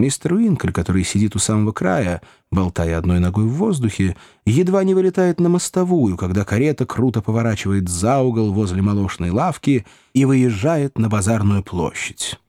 Мистер Уинкль, который сидит у самого края, болтая одной ногой в воздухе, едва не вылетает на мостовую, когда карета круто поворачивает за угол возле молочной лавки и выезжает на базарную площадь.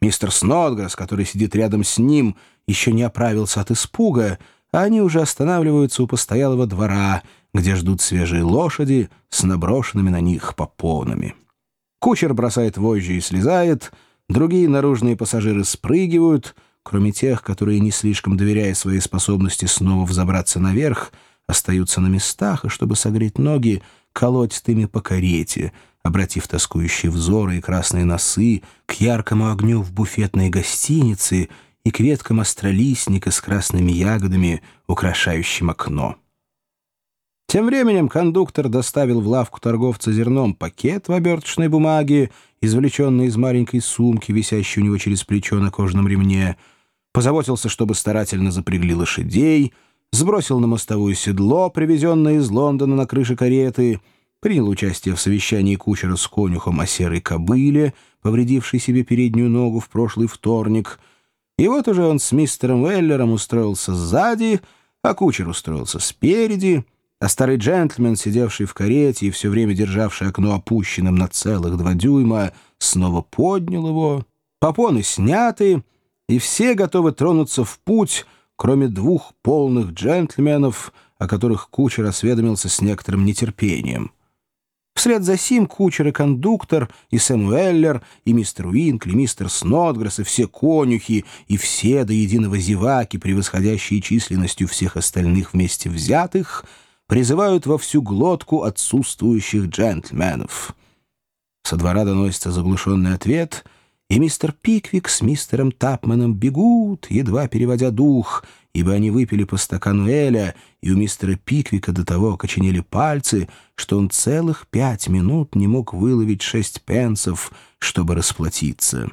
Мистер Снодгресс, который сидит рядом с ним, еще не оправился от испуга, а они уже останавливаются у постоялого двора, где ждут свежие лошади с наброшенными на них попонами. Кучер бросает вожжи и слезает, другие наружные пассажиры спрыгивают — кроме тех, которые, не слишком доверяя своей способности снова взобраться наверх, остаются на местах, и, чтобы согреть ноги, колотят ими по карете, обратив тоскующие взоры и красные носы к яркому огню в буфетной гостинице и к веткам астролистника с красными ягодами, украшающим окно. Тем временем кондуктор доставил в лавку торговца зерном пакет в оберточной бумаге, извлеченный из маленькой сумки, висящей у него через плечо на кожаном ремне, позаботился, чтобы старательно запрягли лошадей, сбросил на мостовую седло, привезенное из Лондона на крыше кареты, принял участие в совещании кучера с конюхом о серой кобыле, повредившей себе переднюю ногу в прошлый вторник. И вот уже он с мистером Веллером устроился сзади, а кучер устроился спереди, а старый джентльмен, сидевший в карете и все время державший окно опущенным на целых два дюйма, снова поднял его. Попоны сняты — и все готовы тронуться в путь, кроме двух полных джентльменов, о которых кучер осведомился с некоторым нетерпением. Вслед за сим кучер и кондуктор, и Сэмуэллер, и мистер Уинкли, и мистер Снодгресс, и все конюхи, и все до единого зеваки, превосходящие численностью всех остальных вместе взятых, призывают во всю глотку отсутствующих джентльменов. Со двора доносится заглушенный ответ — и мистер Пиквик с мистером Тапманом бегут, едва переводя дух, ибо они выпили по стакану Эля, и у мистера Пиквика до того окоченели пальцы, что он целых пять минут не мог выловить шесть пенсов, чтобы расплатиться.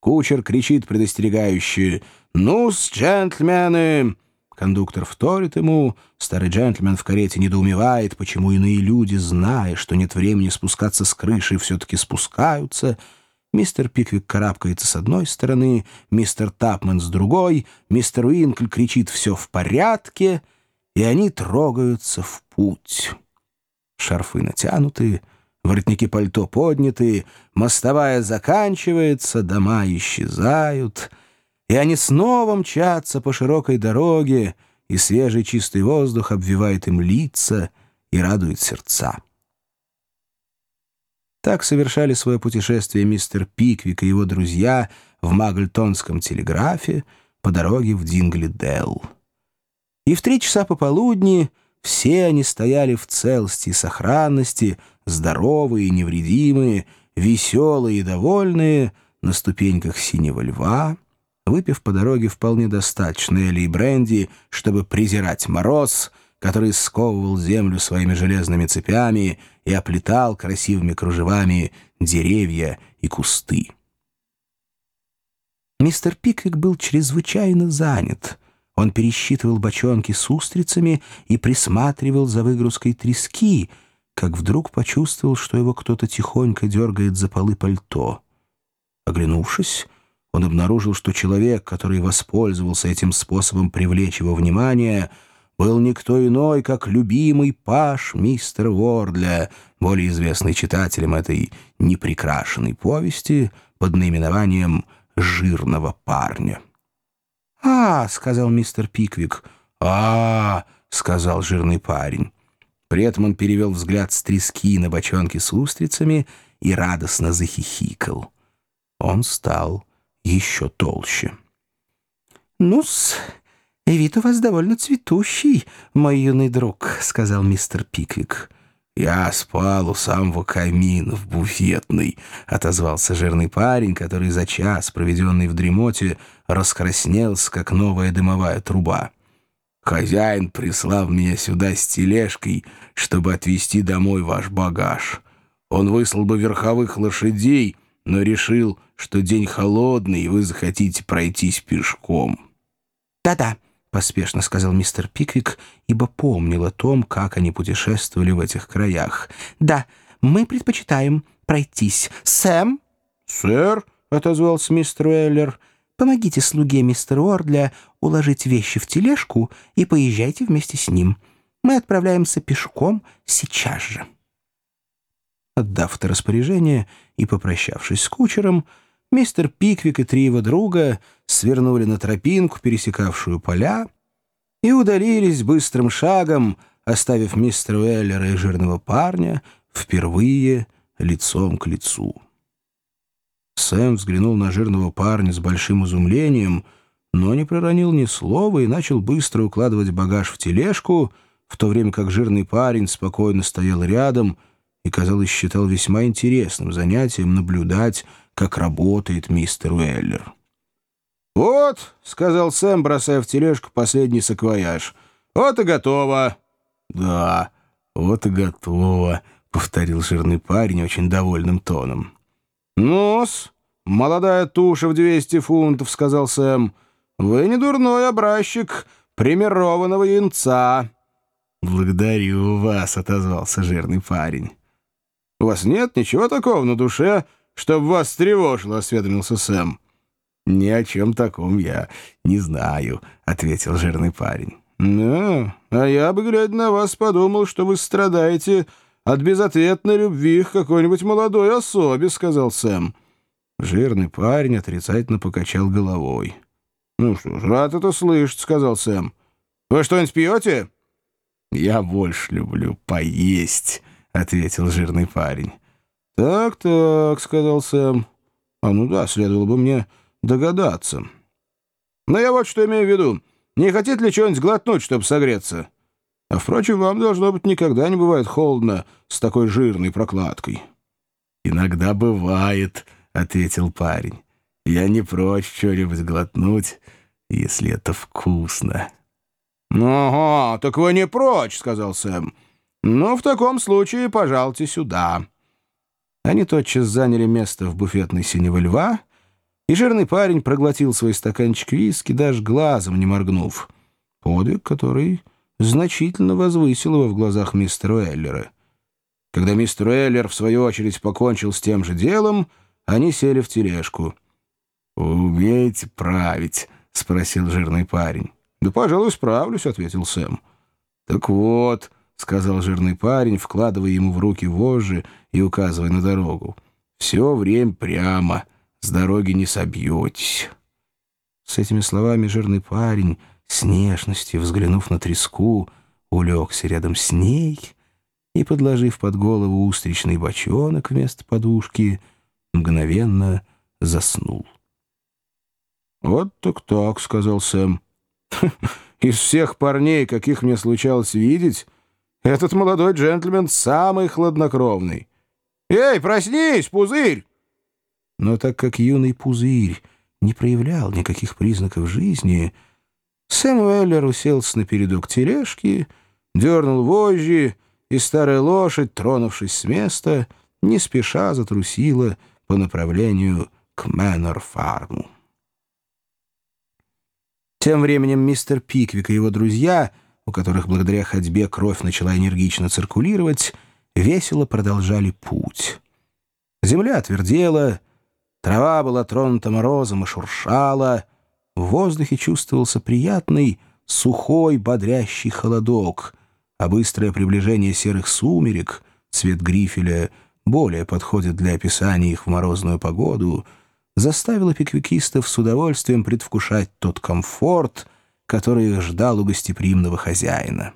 Кучер кричит предостерегающе «Ну-с, джентльмены!» Кондуктор вторит ему, старый джентльмен в карете недоумевает, почему иные люди, зная, что нет времени спускаться с крыши, все-таки спускаются — Мистер Пиквик карабкается с одной стороны, мистер Тапман с другой, мистер Уинкль кричит «все в порядке», и они трогаются в путь. Шарфы натянуты, воротники пальто подняты, мостовая заканчивается, дома исчезают, и они снова мчатся по широкой дороге, и свежий чистый воздух обвивает им лица и радует сердца. Так совершали свое путешествие мистер Пиквик и его друзья в Магльтонском телеграфе по дороге в Дингли-Делл. И в три часа пополудни все они стояли в целости и сохранности, здоровые и невредимые, веселые и довольные, на ступеньках синего льва, выпив по дороге вполне достаточно Эли и бренди, чтобы презирать мороз — который сковывал землю своими железными цепями и оплетал красивыми кружевами деревья и кусты. Мистер Пиквик был чрезвычайно занят. Он пересчитывал бочонки с устрицами и присматривал за выгрузкой трески, как вдруг почувствовал, что его кто-то тихонько дергает за полы пальто. Оглянувшись, он обнаружил, что человек, который воспользовался этим способом привлечь его внимание — был никто иной, как любимый паш мистер Вордля, более известный читателям этой неприкрашенной повести под наименованием «Жирного парня». «А, — сказал мистер Пиквик, — а, — сказал жирный парень. При этом он перевел взгляд с трески на бочонки с устрицами и радостно захихикал. Он стал еще толще. «Ну-с, «Вид у вас довольно цветущий, мой юный друг», — сказал мистер Пиквик. «Я спал у самого камина в буфетной», — отозвался жирный парень, который за час, проведенный в дремоте, раскраснелся, как новая дымовая труба. «Хозяин прислал меня сюда с тележкой, чтобы отвезти домой ваш багаж. Он выслал бы верховых лошадей, но решил, что день холодный, и вы захотите пройтись пешком». «Да-да», — поспешно сказал мистер Пиквик, ибо помнил о том, как они путешествовали в этих краях. «Да, мы предпочитаем пройтись. Сэм?» «Сэр», — отозвался мистер Уэллер, — помогите слуге мистера Ордля уложить вещи в тележку и поезжайте вместе с ним. Мы отправляемся пешком сейчас же». Отдав это распоряжение и попрощавшись с кучером, мистер Пиквик и три его друга свернули на тропинку, пересекавшую поля, и удалились быстрым шагом, оставив мистера Уэллера и жирного парня впервые лицом к лицу. Сэм взглянул на жирного парня с большим изумлением, но не проронил ни слова и начал быстро укладывать багаж в тележку, в то время как жирный парень спокойно стоял рядом и, казалось, считал весьма интересным занятием наблюдать, как работает мистер Уэллер. «Вот», — сказал Сэм, бросая в тележку последний саквояж, — «вот и готово». «Да, вот и готово», — повторил жирный парень очень довольным тоном. «Ну-с, молодая туша в 200 фунтов», — сказал Сэм. «Вы не дурной образчик примированного янца». «Благодарю вас», — отозвался жирный парень. «У вас нет ничего такого на душе, чтобы вас тревожило», — осведомился Сэм. «Ни о чем таком я не знаю», — ответил жирный парень. «Ну, а я бы, глядя на вас, подумал, что вы страдаете от безответной любви к какой-нибудь молодой особе», — сказал Сэм. Жирный парень отрицательно покачал головой. «Ну что ж, рад это слышать», — сказал Сэм. «Вы что-нибудь пьете?» «Я больше люблю поесть», — ответил жирный парень. «Так-так», — сказал Сэм. «А ну да, следовало бы мне догадаться. Но я вот что имею в виду. Не хотите ли чего-нибудь глотнуть, чтобы согреться? А, впрочем, вам, должно быть, никогда не бывает холодно с такой жирной прокладкой». «Иногда бывает», — ответил парень. «Я не прочь что-нибудь глотнуть, если это вкусно». «Ага, так вы не прочь», — сказал Сэм. «Ну, в таком случае, пожалуйте сюда». Они тотчас заняли место в буфетной синего льва, и жирный парень проглотил свой стаканчик виски, даже глазом не моргнув. Подвиг, который значительно возвысил его в глазах мистера Эллера. Когда мистер Эллер, в свою очередь, покончил с тем же делом, они сели в тележку. умеете править?» — спросил жирный парень. «Да, пожалуй, справлюсь», — ответил Сэм. «Так вот», — сказал жирный парень, вкладывая ему в руки вожжи и указывая на дорогу, — «все время прямо, с дороги не собьетесь». С этими словами жирный парень, с нежностью взглянув на треску, улегся рядом с ней и, подложив под голову устричный бочонок вместо подушки, мгновенно заснул. «Вот так так», — сказал Сэм. «Из всех парней, каких мне случалось видеть, этот молодой джентльмен самый хладнокровный. Эй, проснись, пузырь!» Но так как юный пузырь не проявлял никаких признаков жизни, Сэм Уэллер уселся на передок тележки, дернул вожжи, и старая лошадь, тронувшись с места, не спеша затрусила по направлению к Мэннер-фарму. Тем временем мистер Пиквик и его друзья, у которых благодаря ходьбе кровь начала энергично циркулировать, весело продолжали путь. Земля отвердела, Трава была тронута морозом и шуршала. В воздухе чувствовался приятный, сухой, бодрящий холодок, а быстрое приближение серых сумерек, цвет грифеля, более подходит для описания их в морозную погоду, заставило пиквикистов с удовольствием предвкушать тот комфорт, который их ждал у гостеприимного хозяина.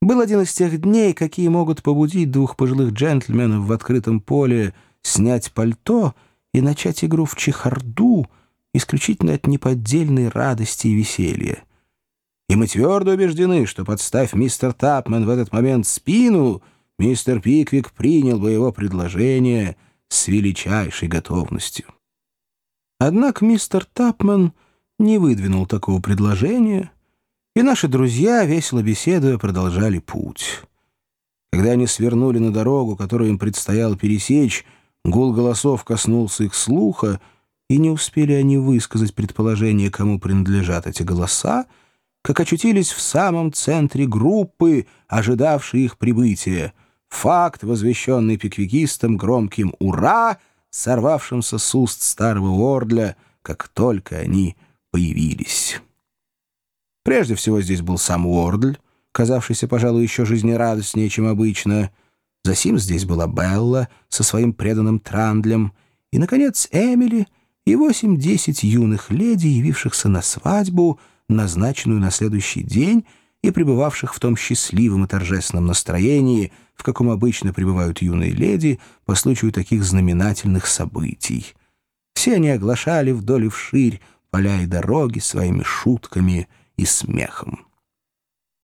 Был один из тех дней, какие могут побудить двух пожилых джентльменов в открытом поле снять пальто и начать игру в чехарду исключительно от неподдельной радости и веселья. И мы твердо убеждены, что, подставь мистер Тапмен в этот момент спину, мистер Пиквик принял бы его предложение с величайшей готовностью. Однако мистер Тапмен не выдвинул такого предложения, и наши друзья, весело беседуя, продолжали путь. Когда они свернули на дорогу, которую им предстояло пересечь, Гул голосов коснулся их слуха, и не успели они высказать предположение, кому принадлежат эти голоса, как очутились в самом центре группы, ожидавшей их прибытия. Факт, возвещенный пиквикистом громким «Ура!», сорвавшимся с уст старого Ордля, как только они появились. Прежде всего здесь был сам Уордль, казавшийся, пожалуй, еще жизнерадостнее, чем обычно. Засим здесь была Белла со своим преданным Трандлем, и, наконец, Эмили и восемь-десять юных леди, явившихся на свадьбу, назначенную на следующий день, и пребывавших в том счастливом и торжественном настроении, в каком обычно пребывают юные леди по случаю таких знаменательных событий. Все они оглашали вдоль и вширь поля и дороги своими шутками и смехом.